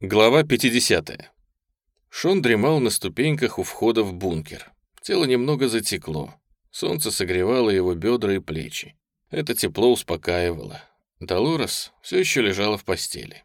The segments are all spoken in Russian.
Глава 50. Шон дремал на ступеньках у входа в бункер. Тело немного затекло. Солнце согревало его бедра и плечи. Это тепло успокаивало. Долорес все еще лежала в постели.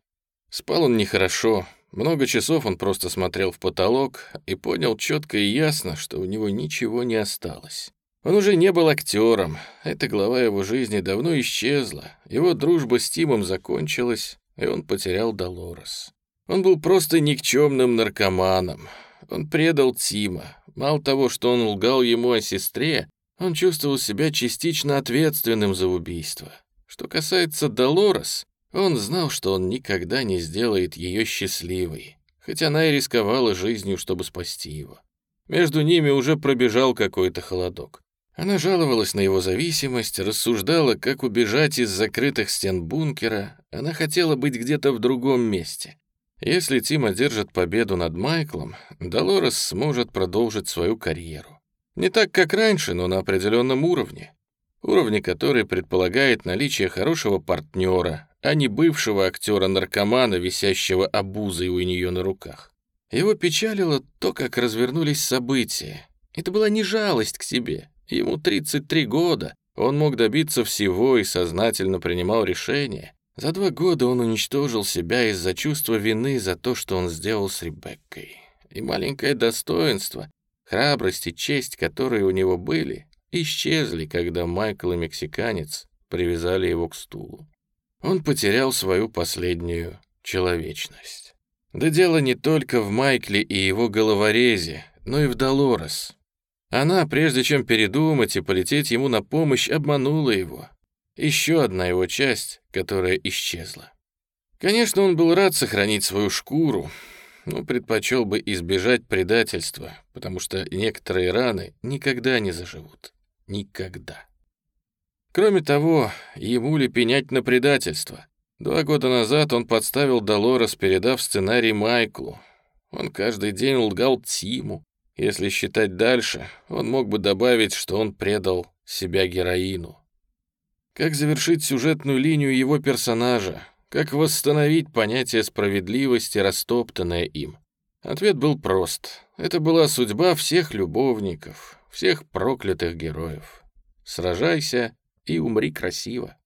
Спал он нехорошо. Много часов он просто смотрел в потолок и понял четко и ясно, что у него ничего не осталось. Он уже не был актером. Эта глава его жизни давно исчезла. Его дружба с Тимом закончилась, и он потерял Долорес. Он был просто никчемным наркоманом. Он предал Тима. Мало того, что он лгал ему о сестре, он чувствовал себя частично ответственным за убийство. Что касается Долорес, он знал, что он никогда не сделает ее счастливой, хотя она и рисковала жизнью, чтобы спасти его. Между ними уже пробежал какой-то холодок. Она жаловалась на его зависимость, рассуждала, как убежать из закрытых стен бункера. Она хотела быть где-то в другом месте. Если Тим одержит победу над Майклом, Долорес сможет продолжить свою карьеру. Не так, как раньше, но на определенном уровне. Уровне, который предполагает наличие хорошего партнера, а не бывшего актера-наркомана, висящего обузой у нее на руках. Его печалило то, как развернулись события. Это была не жалость к себе. Ему 33 года, он мог добиться всего и сознательно принимал решения. За два года он уничтожил себя из-за чувства вины за то, что он сделал с Ребеккой. И маленькое достоинство, храбрость и честь, которые у него были, исчезли, когда Майкл и мексиканец привязали его к стулу. Он потерял свою последнюю человечность. Да дело не только в Майкле и его головорезе, но и в Долорес. Она, прежде чем передумать и полететь ему на помощь, обманула его, еще одна его часть, которая исчезла. Конечно, он был рад сохранить свою шкуру, но предпочел бы избежать предательства, потому что некоторые раны никогда не заживут. Никогда. Кроме того, ему ли пенять на предательство? Два года назад он подставил Долорес, передав сценарий Майклу. Он каждый день лгал Тиму. Если считать дальше, он мог бы добавить, что он предал себя героину. Как завершить сюжетную линию его персонажа? Как восстановить понятие справедливости, растоптанное им? Ответ был прост. Это была судьба всех любовников, всех проклятых героев. Сражайся и умри красиво.